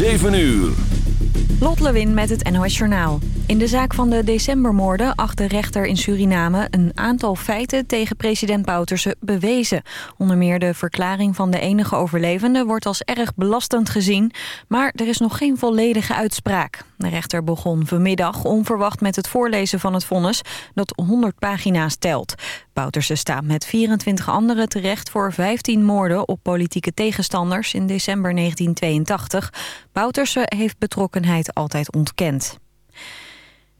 7 uur. Lot Lewin met het NOS Journaal. In de zaak van de decembermoorden acht de rechter in Suriname... een aantal feiten tegen president Bouterse bewezen. Onder meer de verklaring van de enige overlevende... wordt als erg belastend gezien, maar er is nog geen volledige uitspraak. De rechter begon vanmiddag onverwacht met het voorlezen van het vonnis... dat 100 pagina's telt. Bouterse staat met 24 anderen terecht voor 15 moorden... op politieke tegenstanders in december 1982. Bouterse heeft betrokkenheid altijd ontkend.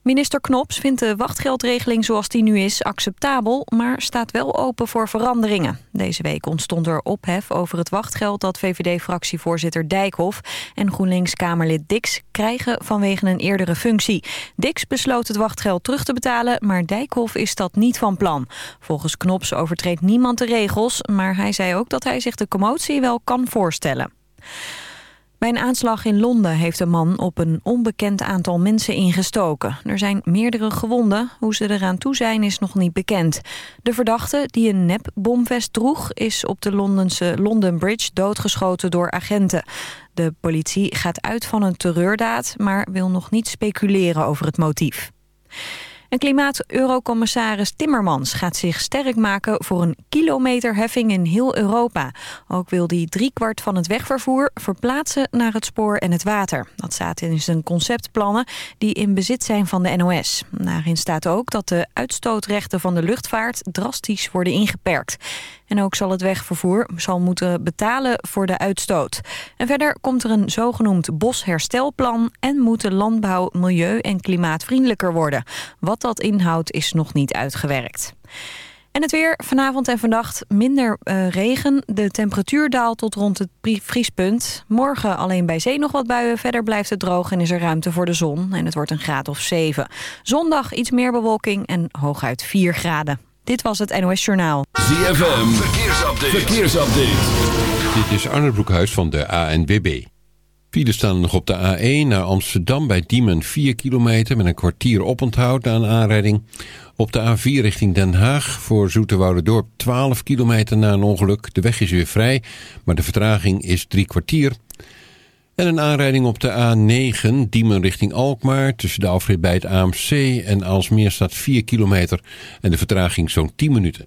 Minister Knops vindt de wachtgeldregeling zoals die nu is acceptabel... maar staat wel open voor veranderingen. Deze week ontstond er ophef over het wachtgeld... dat VVD-fractievoorzitter Dijkhoff en GroenLinks-Kamerlid Dix... krijgen vanwege een eerdere functie. Dix besloot het wachtgeld terug te betalen... maar Dijkhoff is dat niet van plan. Volgens Knops overtreedt niemand de regels... maar hij zei ook dat hij zich de commotie wel kan voorstellen. Bij een aanslag in Londen heeft een man op een onbekend aantal mensen ingestoken. Er zijn meerdere gewonden. Hoe ze eraan toe zijn is nog niet bekend. De verdachte, die een nepbomvest droeg, is op de Londense London Bridge doodgeschoten door agenten. De politie gaat uit van een terreurdaad, maar wil nog niet speculeren over het motief. Klimaat-eurocommissaris Timmermans gaat zich sterk maken voor een kilometerheffing in heel Europa. Ook wil hij driekwart van het wegvervoer verplaatsen naar het spoor en het water. Dat staat in zijn conceptplannen die in bezit zijn van de NOS. Daarin staat ook dat de uitstootrechten van de luchtvaart drastisch worden ingeperkt. En ook zal het wegvervoer zal moeten betalen voor de uitstoot. En verder komt er een zogenoemd bosherstelplan... en moet landbouw milieu- en klimaatvriendelijker worden. Wat dat inhoudt is nog niet uitgewerkt. En het weer vanavond en vannacht minder uh, regen. De temperatuur daalt tot rond het vriespunt. Morgen alleen bij zee nog wat buien. Verder blijft het droog en is er ruimte voor de zon. En het wordt een graad of 7. Zondag iets meer bewolking en hooguit 4 graden. Dit was het NOS Journaal. ZFM, verkeersupdate. verkeersupdate. Dit is Arne Broekhuis van de ANWB. Files staan nog op de A1 naar Amsterdam bij Diemen 4 kilometer... met een kwartier oponthoud na een aanrijding. Op de A4 richting Den Haag voor Dorp 12 kilometer na een ongeluk. De weg is weer vrij, maar de vertraging is drie kwartier... En een aanrijding op de A9, Diemen richting Alkmaar... tussen de afrit bij het AMC en Alsmeer staat 4 kilometer... en de vertraging zo'n 10 minuten.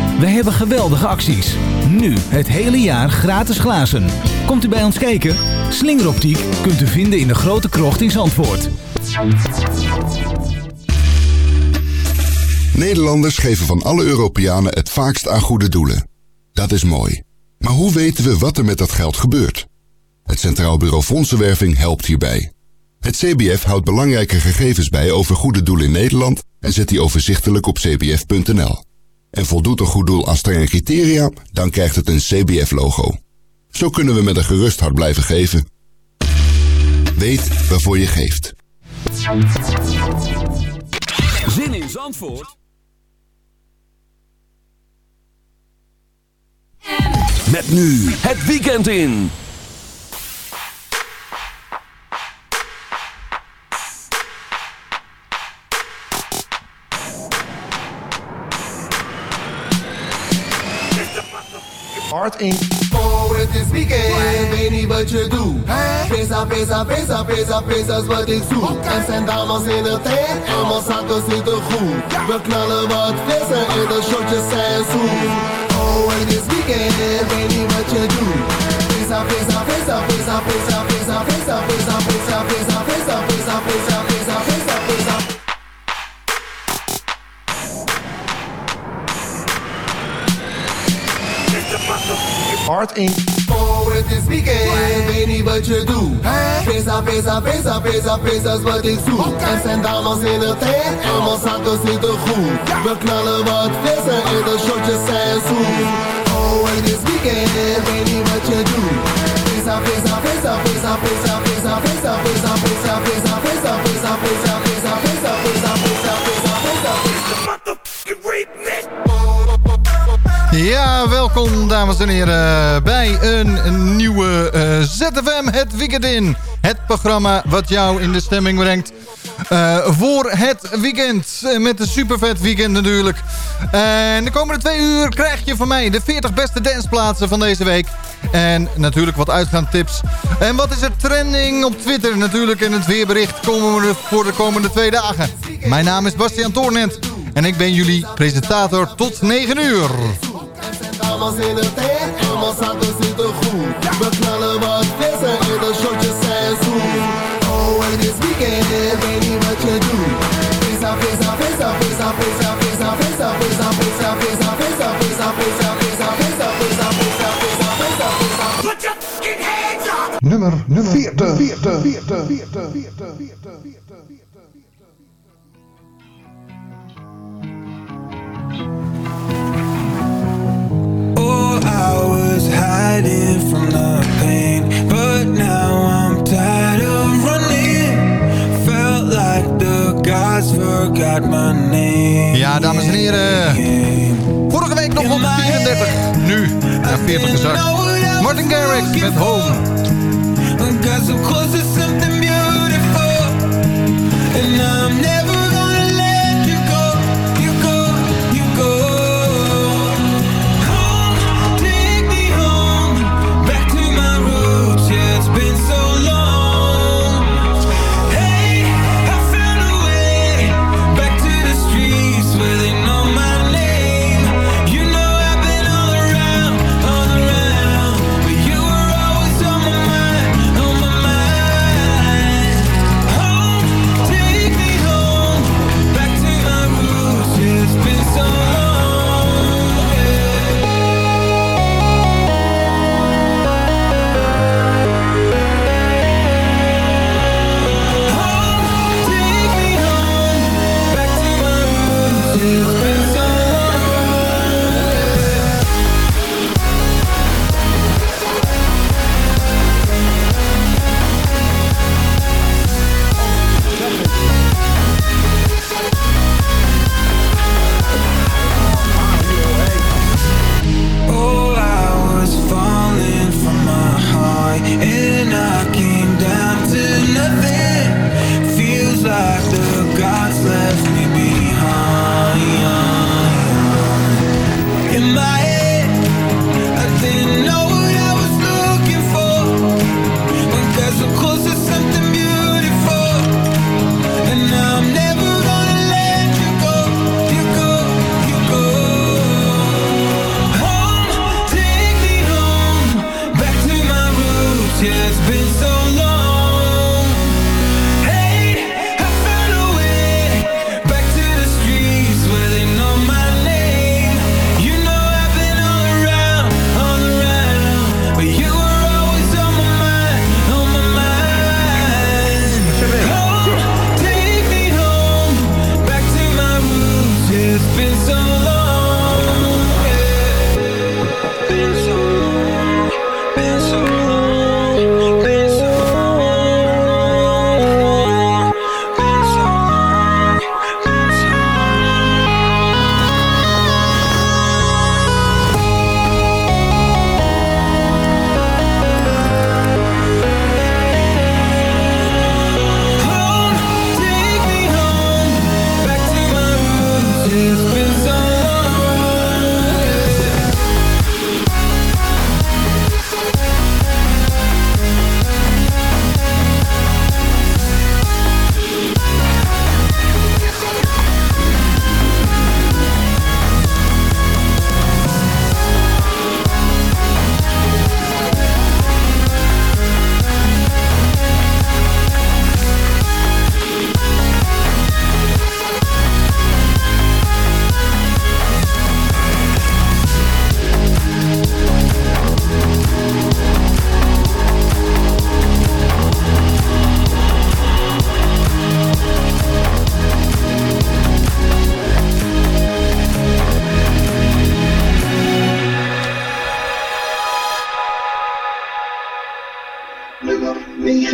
We hebben geweldige acties. Nu het hele jaar gratis glazen. Komt u bij ons kijken? Slingeroptiek kunt u vinden in de grote krocht in Zandvoort. Nederlanders geven van alle Europeanen het vaakst aan goede doelen. Dat is mooi. Maar hoe weten we wat er met dat geld gebeurt? Het Centraal Bureau Fondsenwerving helpt hierbij. Het CBF houdt belangrijke gegevens bij over goede doelen in Nederland en zet die overzichtelijk op cbf.nl. en voldoet een goed doel aan strenge criteria, dan krijgt het een CBF-logo. Zo kunnen we met een gerust hart blijven geven. Weet waarvoor je geeft. Zin in Zandvoort met nu het weekend in. Hard in. Oh, het is weekend, weet niet wat je doet. Pesa, pesa, pesa, pesa, pesa is wat ik zoek. En zijn dames in het tent, en mijn zakken zitten goed. We knallen wat vissen en de shotjes zijn zoet. Oh, het is weekend, weet niet wat je doet. Pesa, pesa, pesa, pesa, pesa, pesa, pesa, pesa, pesa, pesa, pesa, pesa, pesa, pesa, pesa, pesa. Hard in. Oh, het is weekend, weet niet wat je doet. Pesa, pesa, pesa, pesa, pesa is wat ik zoek. En zijn dames in het tent, en mijn zakken zitten goed. We knallen wat vissen en de shotjes zijn zoet. Oh, het is weekend, weet niet wat je doet. Pesa, pesa, pesa, pesa, pesa, pesa, pesa, pesa, pesa, pesa, pesa, pesa, pesa, pesa, pesa, pesa, pesa, pesa, pesa, Ja, welkom dames en heren bij een nieuwe eh, ZFM Het Weekend In. Het programma wat jou in de stemming brengt eh, voor het weekend. Eh, Met een supervet weekend natuurlijk. En de komende twee uur krijg je van mij de 40 beste danceplaatsen van deze week. En natuurlijk wat uitgaantips. En wat is er trending op Twitter natuurlijk. En het weerbericht komen we voor de komende twee dagen. Mijn naam is Bastiaan Toornent. En ik ben jullie presentator tot 9 uur. dames in het tent en mijn zakken zitten goed. We knallen wat vissen en de shotjes zijn zoet. Oh, het is weekend, Nummer, nummer 40, 40, 40, 40, 40, Ja, dames en heren. Vorige week nog op 34. Nu naar 40 gezakt. Martin Garrix met Home.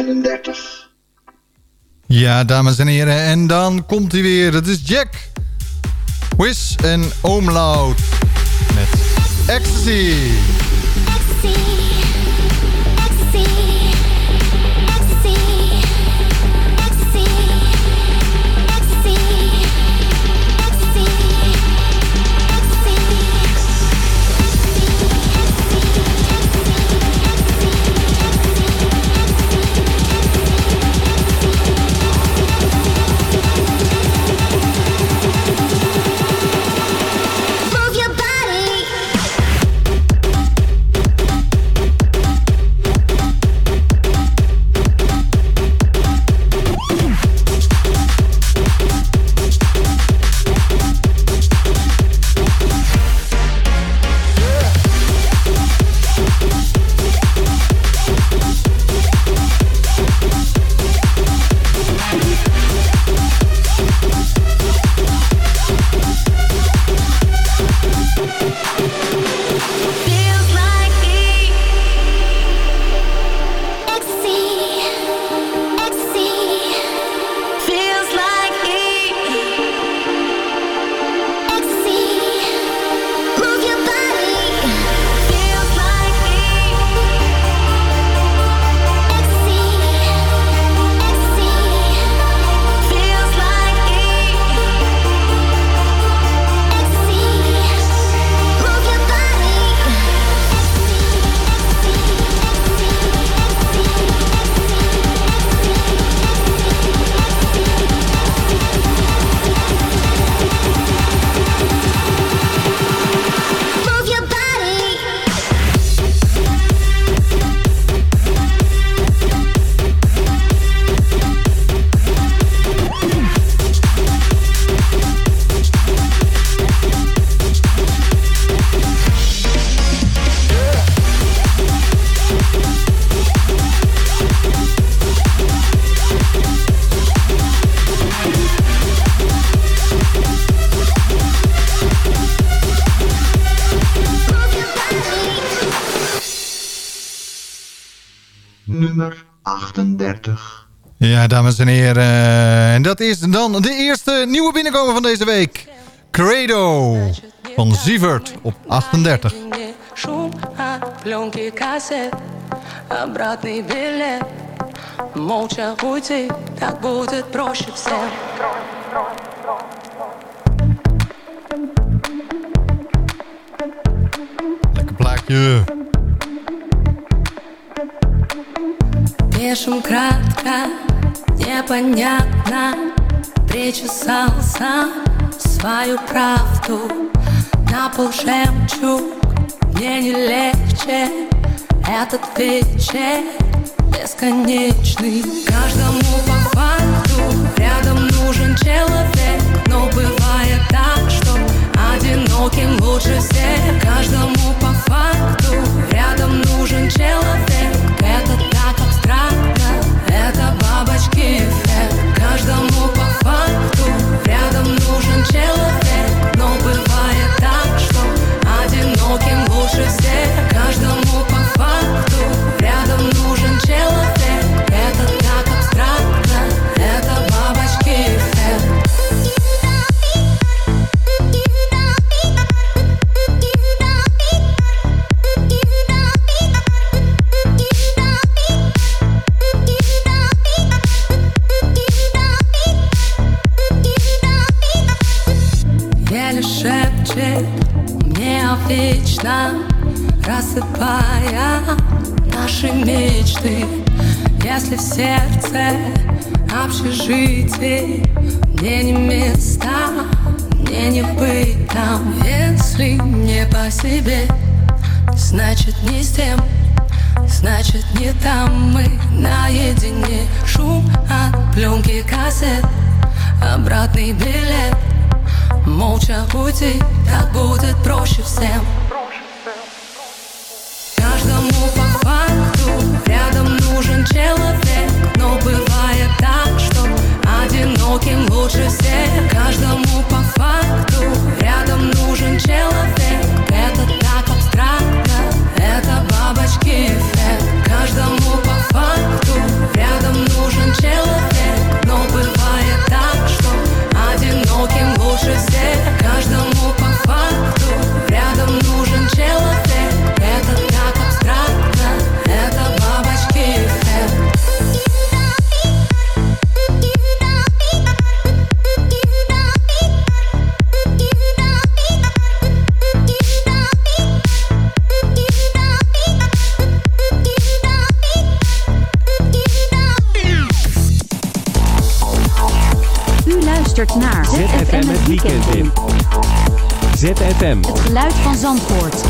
39. Ja, dames en heren, en dan komt hij weer. Het is Jack. Wiz en Omlaut. Met Ecstasy. Move dames en heren. En dat is dan de eerste nieuwe binnenkomer van deze week. Credo van Sievert op 38. Шум от пленки кассет Обратный билет Молча уйти Так будет проще всем Lekker plaatje. Пишем кратко, Непонятно Причесал сам свою правду. На пол жемчуг Мне не легче. Этот вечер бесконечный. Каждому по факту Рядом нужен человек. Но бывает так, что Одиноким лучше всех. Каждому по факту Рядом нужен человек. Это так абстрактно Это бабочки эффект Каждому по факту. Рядом нужен человек naar ZFM het weekend in. ZFM. Het geluid van Zandvoort.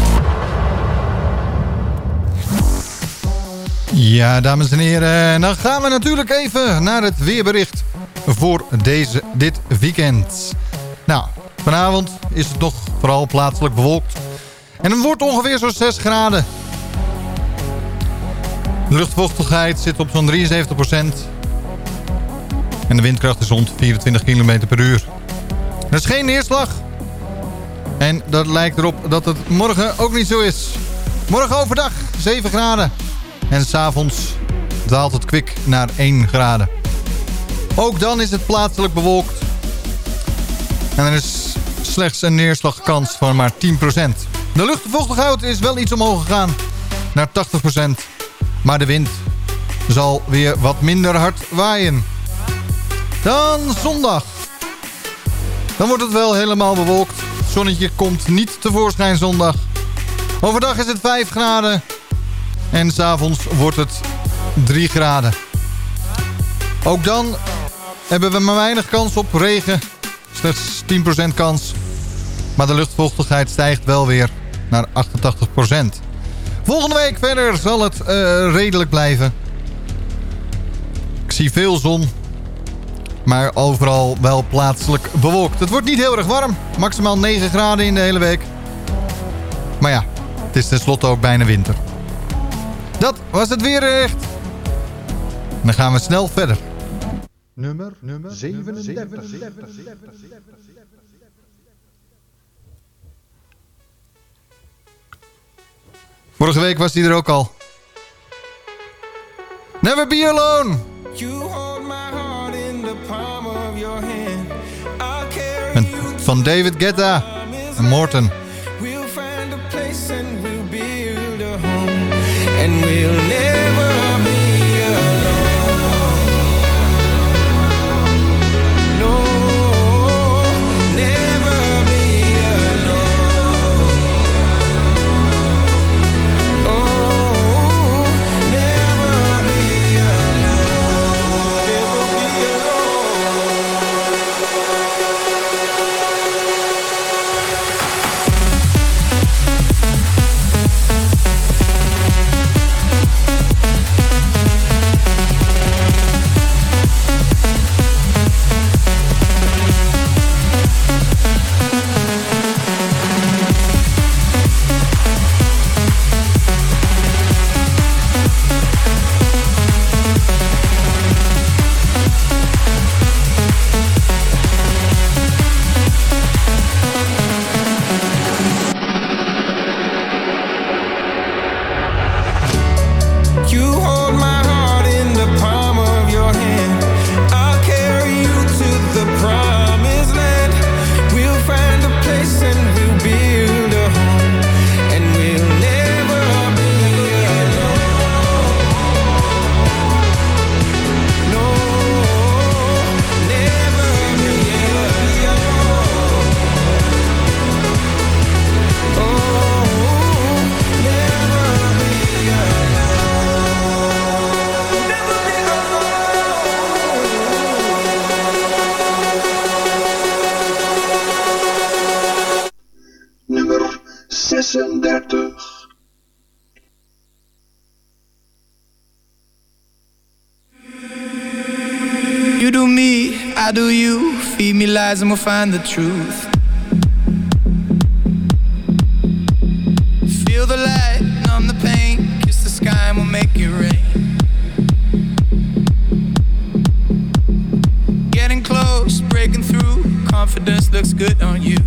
Ja, dames en heren, eh, dan gaan we natuurlijk even naar het weerbericht voor deze, dit weekend. Nou, vanavond is het nog vooral plaatselijk bewolkt. En het wordt ongeveer zo'n 6 graden. De luchtvochtigheid zit op zo'n 73 en de windkracht is rond 24 km per uur. Er is geen neerslag. En dat lijkt erop dat het morgen ook niet zo is. Morgen overdag 7 graden. En s'avonds daalt het kwik naar 1 graden. Ook dan is het plaatselijk bewolkt. En er is slechts een neerslagkans van maar 10%. De luchtvochtigheid is wel iets omhoog gegaan. Naar 80%. Maar de wind zal weer wat minder hard waaien. Dan zondag. Dan wordt het wel helemaal bewolkt. Het zonnetje komt niet tevoorschijn zondag. Overdag is het 5 graden. En s'avonds wordt het 3 graden. Ook dan hebben we maar weinig kans op regen. Slechts 10% kans. Maar de luchtvochtigheid stijgt wel weer naar 88%. Volgende week verder zal het eh, redelijk blijven. Ik zie veel zon. Maar overal wel plaatselijk bewolkt. Het wordt niet heel erg warm. Maximaal 9 graden in de hele week. Maar ja, het is tenslotte ook bijna winter. Dat was het weerbericht. En dan gaan we snel verder. Nummer, nummer 37. Vorige week was hij er ook al. Never be alone. Van David Guetta en Morton. We'll find a place and we'll build a home. And we'll never 36. You do me, I do you. Feed me lies and we'll find the truth. Feel the light, numb the pain. Kiss the sky and we'll make it rain. Getting close, breaking through. Confidence looks good on you.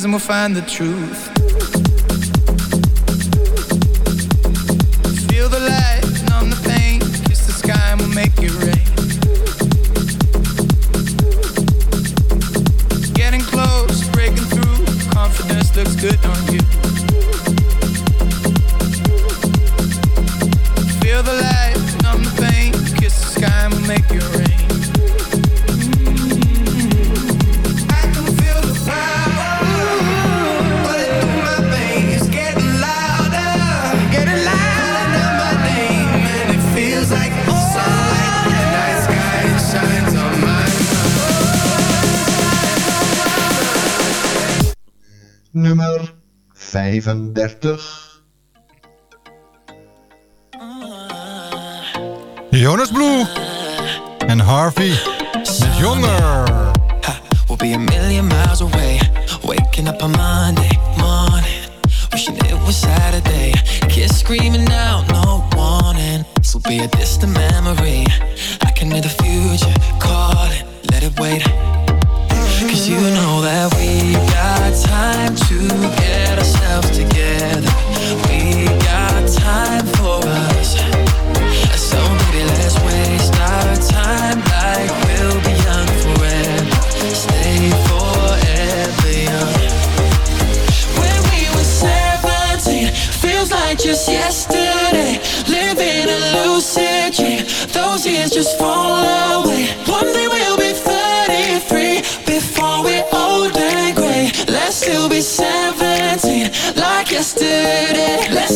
chasm will find the truth. 35. Jonas Blue en Harvey met Jonger. We'll be a million miles away. Waking up on Monday morning. Wishing it was Saturday. Kids screaming out, no warning. This will be a distant memory. I can hear the future calling. Let it wait. Cause you know that we got time to get ourselves together. We got time for us. So baby, let's waste our time like we'll be young forever. Stay forever young. When we were 17, feels like just yesterday. Living a lucid dream, those years just fall away. One day yesterday. Let's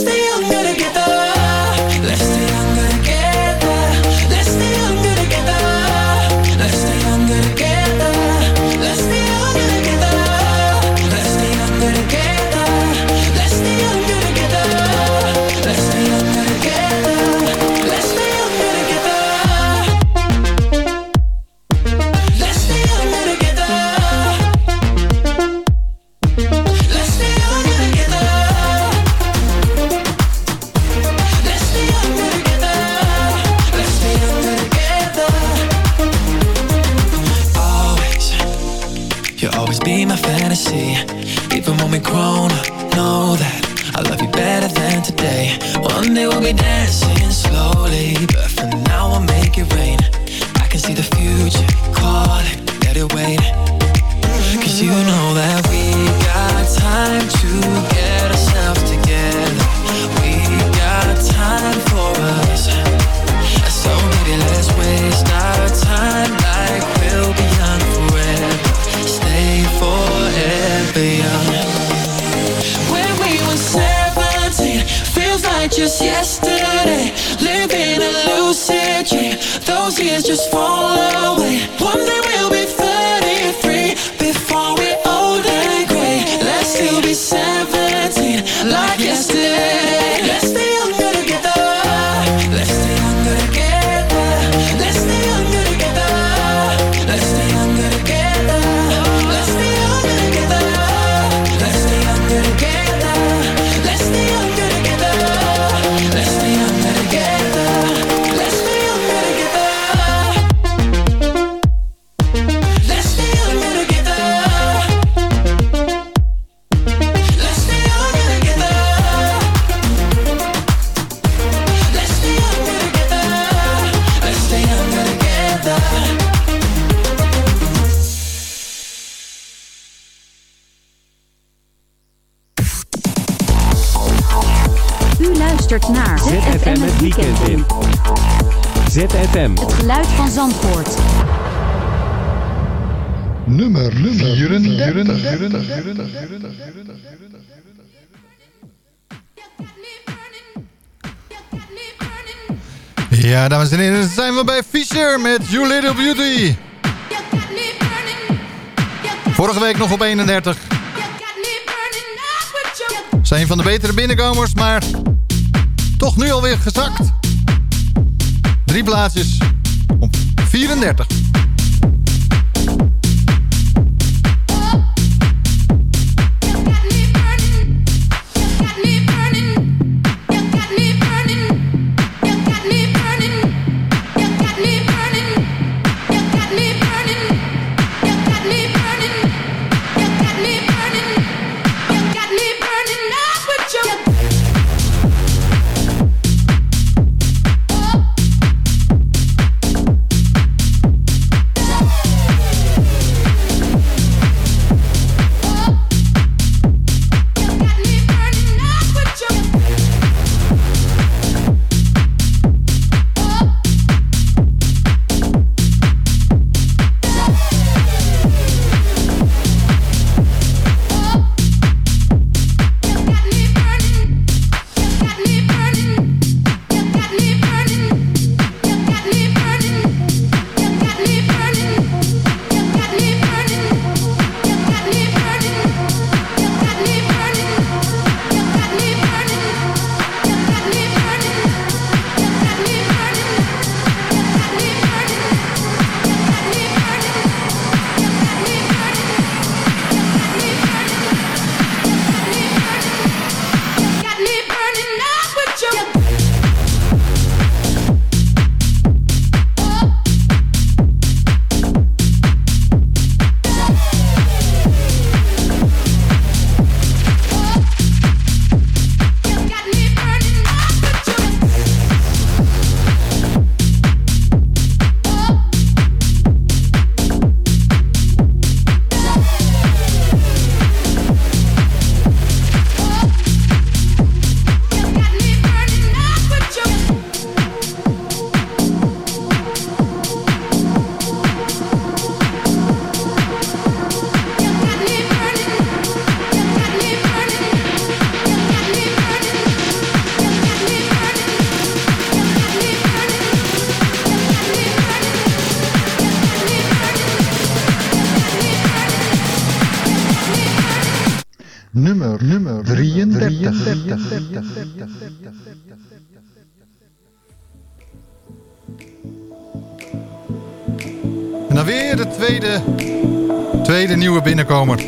always be my fantasy. Even when we're grown up, know that I love you better than today. One day we'll be dancing slowly, but for now I'll make it rain. I can see the future calling, let it wait. Cause you know that we got time to get ourselves together. We got time for us. So baby, let's waste our time like just yesterday. Living a lucid dream, those years just fall away. One day we'll Ja, dames en heren, zijn we bij Fisher met You Little Beauty. Vorige week nog op 31. Zijn van de betere binnenkomers, maar toch nu alweer gezakt. Drie plaatsjes op 34. binnenkomen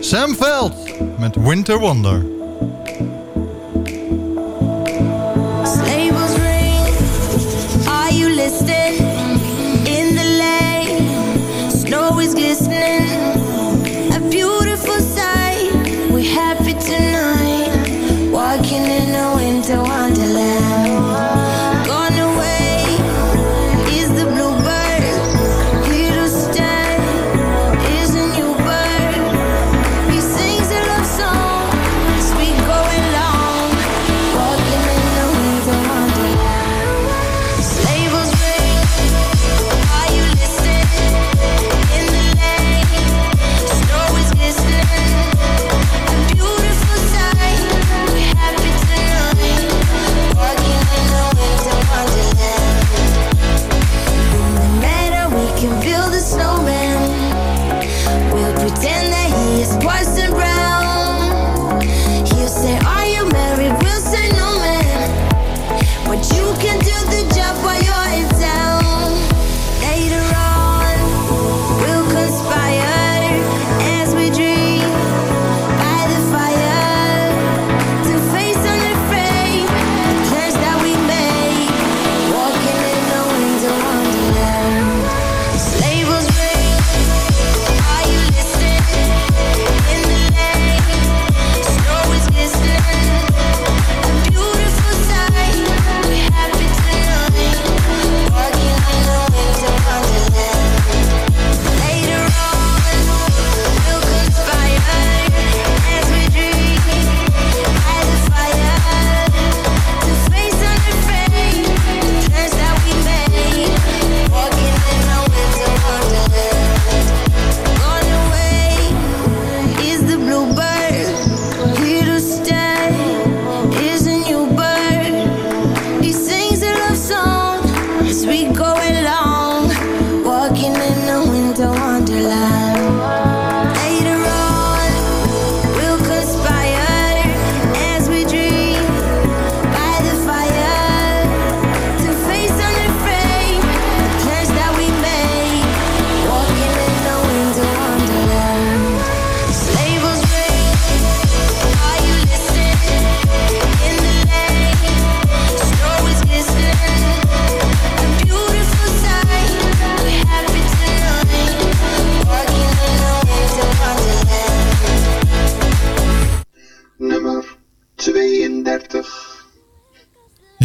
Sam Veld met Winter Wonder.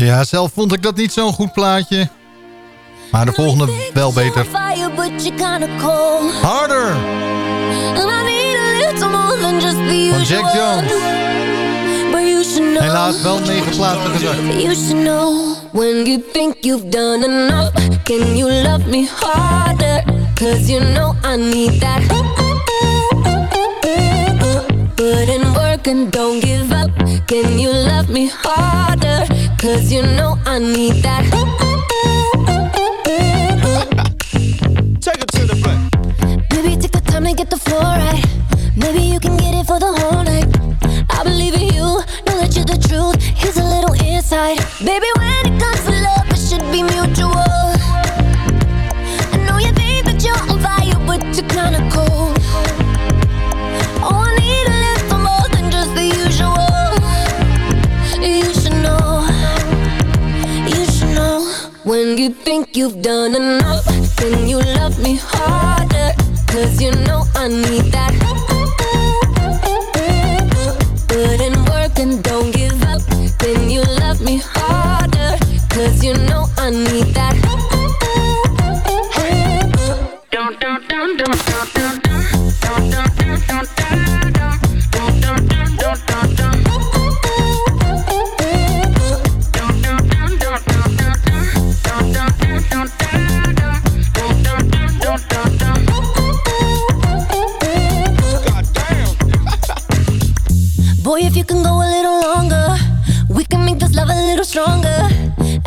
Ja, zelf vond ik dat niet zo'n goed plaatje. Maar de volgende wel beter. Harder! Van Jack Jones. Helaas wel negen plaatsen gezakt. You should know when you think you've done enough. Can you love me harder? Cause you know I need that. Put in work and don't give up. Can you love me harder? Cause you know I need that. take it to the front. Maybe take the time to get the floor right. Maybe you can get it for the whole night. I believe in you, know that you're the truth. Here's a little insight. Baby, when it comes to love, it should be mutual When you think you've done enough Then you love me harder. Cause you know I need that. Put in work and don't give up. Then you love me harder. Cause you know I need that. Boy, if you can go a little longer, we can make this love a little stronger.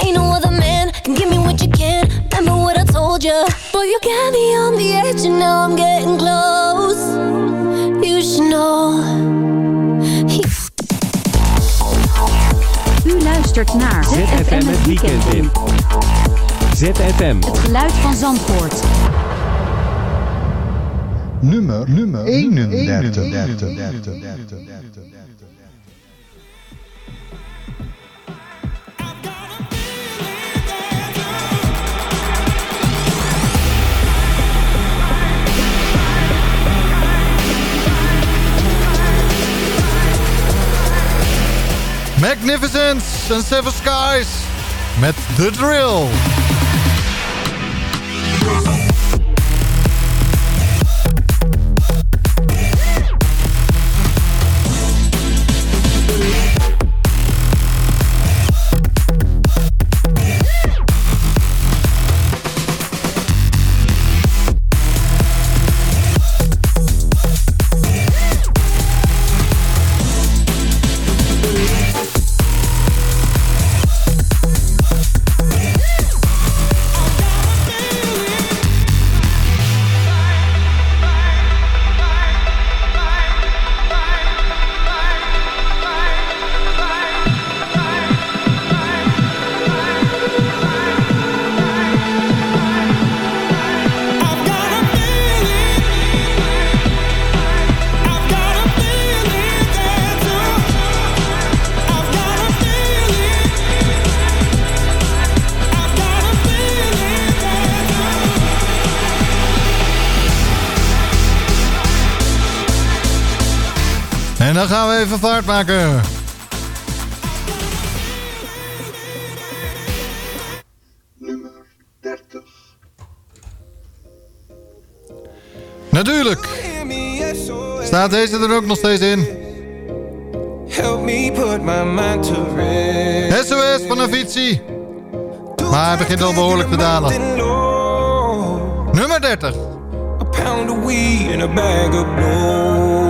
Ain't no other man can give me what you can. Remember what I told you. Boy, you got me on the edge, and now I'm getting close. You should know. U luistert naar ZFM het weekend in. ZFM. Het geluid van Zandvoort. Nummer, nummer 31. 31. 31. 31. 31. Magnificence en Seven Skies met The Drill. En dan gaan we even vaart maken. Natuurlijk. Staat deze er ook nog steeds in? Help me put my mind to rest. SOS van Avicii. Maar hij begint al behoorlijk te dalen. Nummer 30. A pound of weed and a bag of blow.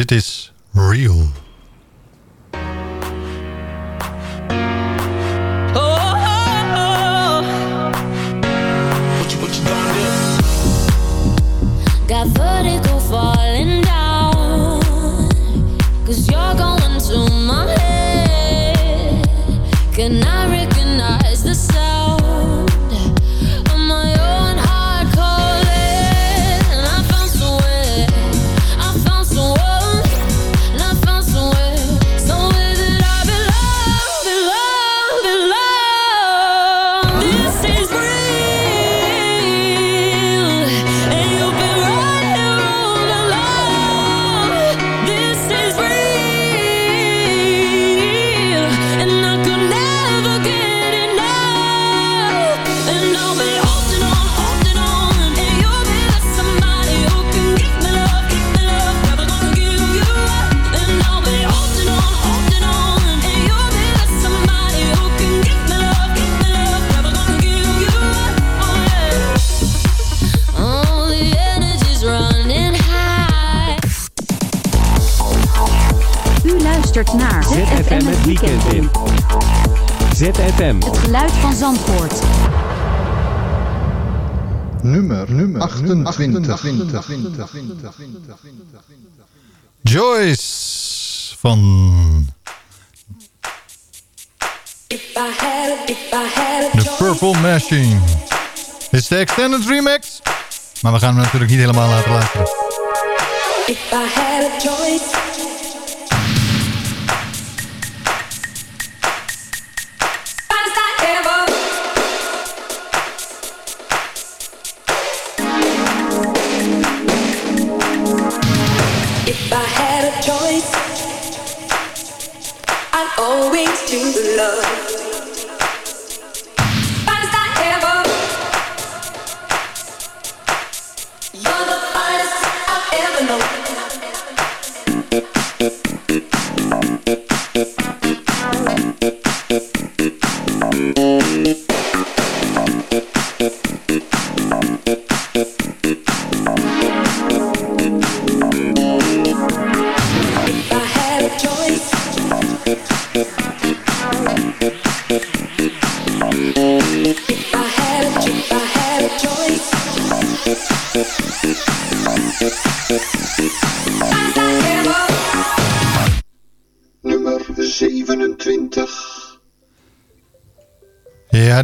Dit is Real. Got vertigo falling down. Cause you're going to my head. Can I ZFM. Het geluid van Zandvoort. Nummer, nummer 28. Joyce van The Purple Machine. Dit is de Extended Remix. Maar we gaan hem natuurlijk niet helemaal laten luisteren. If I had a choice,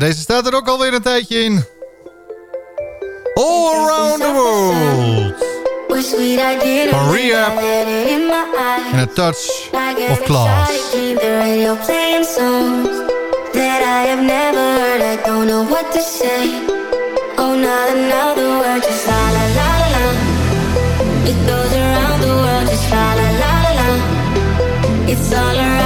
deze staat er ook alweer een tijdje in. All Around the World. Van Rehab. En a touch of class. That I have never heard, I don't know what to say. Oh, not another word, just la la la la la. It goes around the world, just la la la la la. It's all around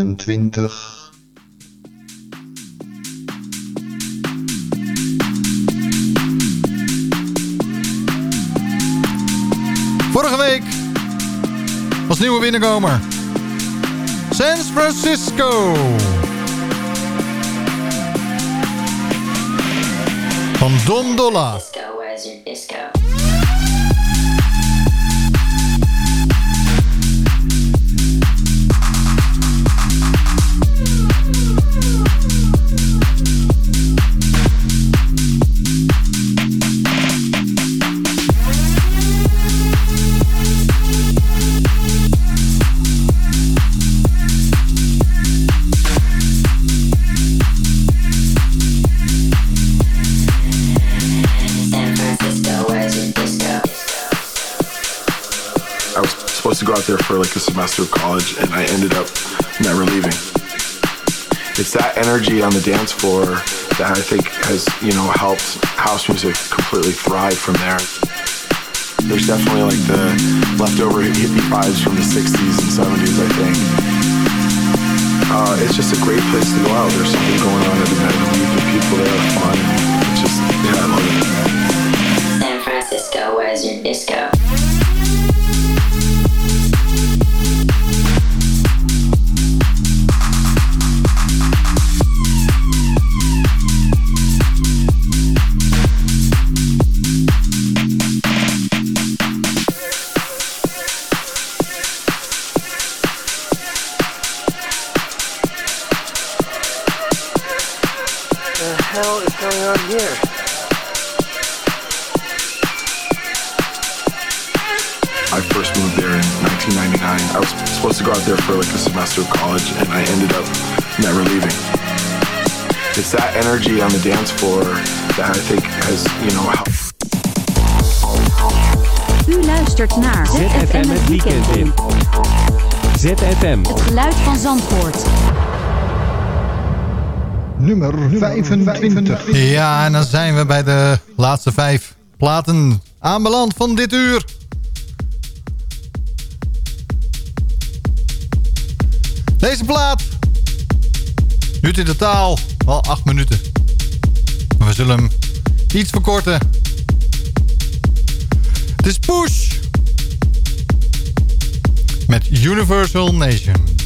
26. Vorige week als nieuwe binnenkomer. San Francisco. Van Dom Dolla. Disco? I was supposed to go out there for like a semester of college, and I ended up never leaving. It's that energy on the dance floor that I think has, you know, helped house music completely thrive from there. There's definitely like the leftover hippie vibes from the 60s and 70s, I think. Uh, it's just a great place to go out. There's something going on every night. The people there are fun. It's just, yeah, I love it. San Francisco, where's your disco? for like a semester of college and I ended up never leaving. It's that energy on the dance floor that I think has, you know, helped. U luistert naar ZFM het weekend in. ZFM. Het geluid van Zandvoort. Nummer 25. Ja, en dan zijn we bij de laatste vijf platen aanbeland van dit uur. Deze plaat duurt in totaal wel 8 minuten. Maar we zullen hem iets verkorten. Het is Push. Met Universal Nation.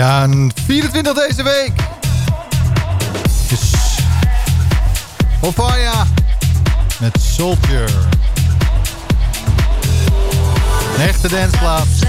ja, 24 deze week. Yes. Opaya met Soldier. Een echte dansplaats.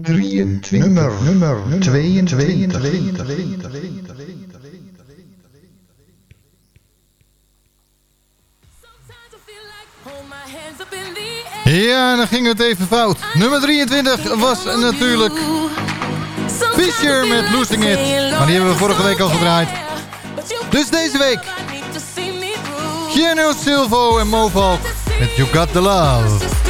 23. Nummer, nummer 22. Ja, dan ging het even fout. Nummer 23 was natuurlijk Fisher met Losing It. Maar die hebben we vorige week al gedraaid. Dus deze week. Geno Silvo en Movalk met You Got The Love.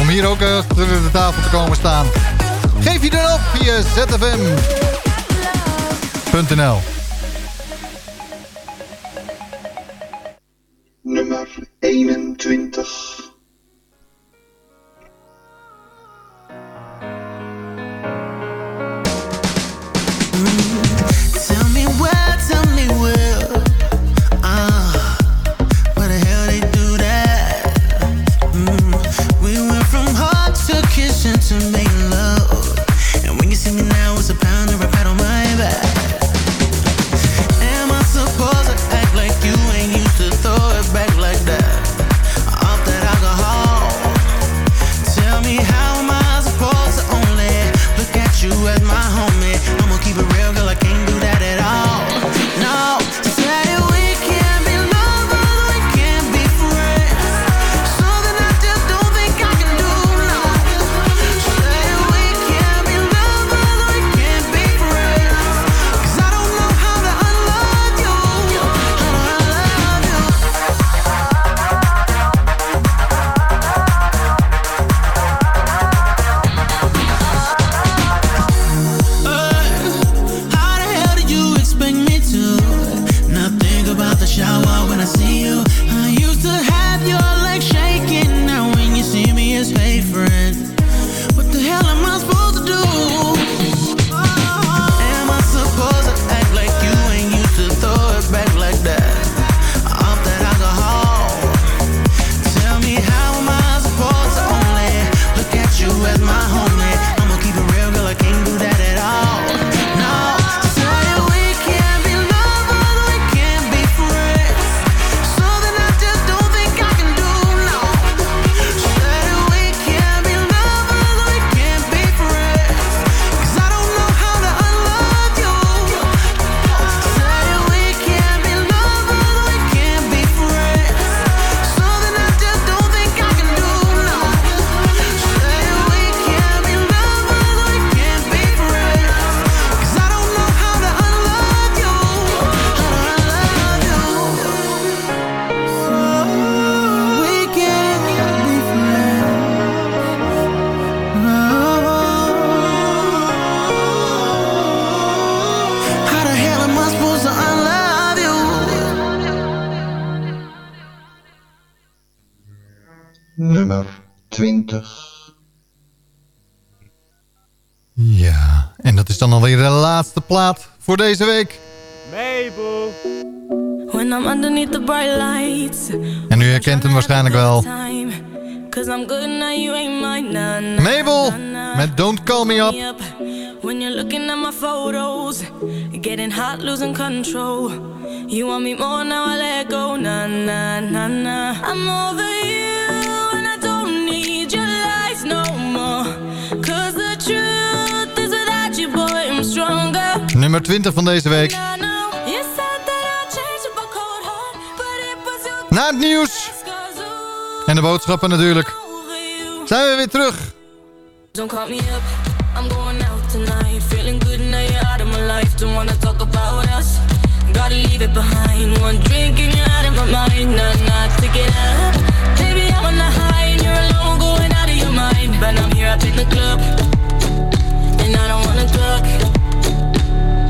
Om hier ook eh, achter de tafel te komen staan. Geef je dan op via zfm.nl plaat voor deze week. Mabel. When I'm underneath the bright lights. En u herkent hem waarschijnlijk wel. Time. Cause I'm good now, you ain't mine. Nah, nah, Mabel, nah, nah. met Don't Call Me Up. When you're looking at my photos, getting hot, losing control. You want me more now, I let go. Nah, nah, nah, nah. I'm over Nummer 20 van deze week. Na het nieuws. En de boodschappen natuurlijk. Zijn we weer terug.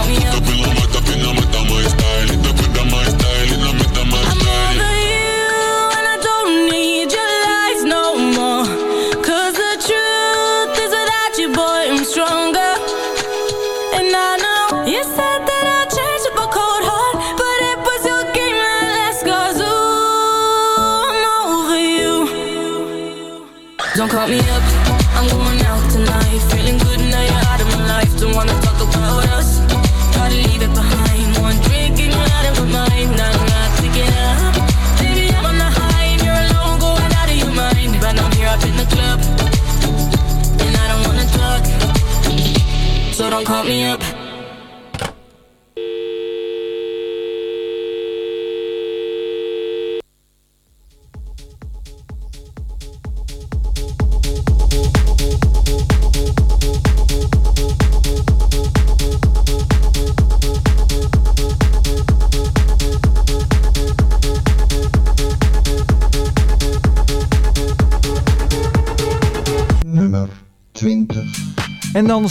Stronger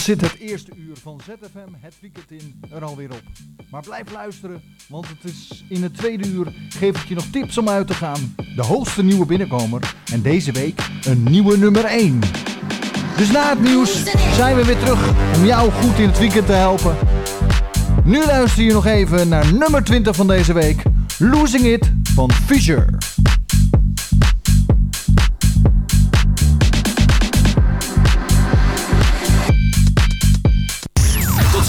Zit het eerste uur van ZFM het weekend in er alweer op. Maar blijf luisteren, want het is in het tweede uur geef ik je nog tips om uit te gaan. De hoogste nieuwe binnenkomer en deze week een nieuwe nummer 1. Dus na het nieuws zijn we weer terug om jou goed in het weekend te helpen. Nu luister je nog even naar nummer 20 van deze week. Losing It van Fisher.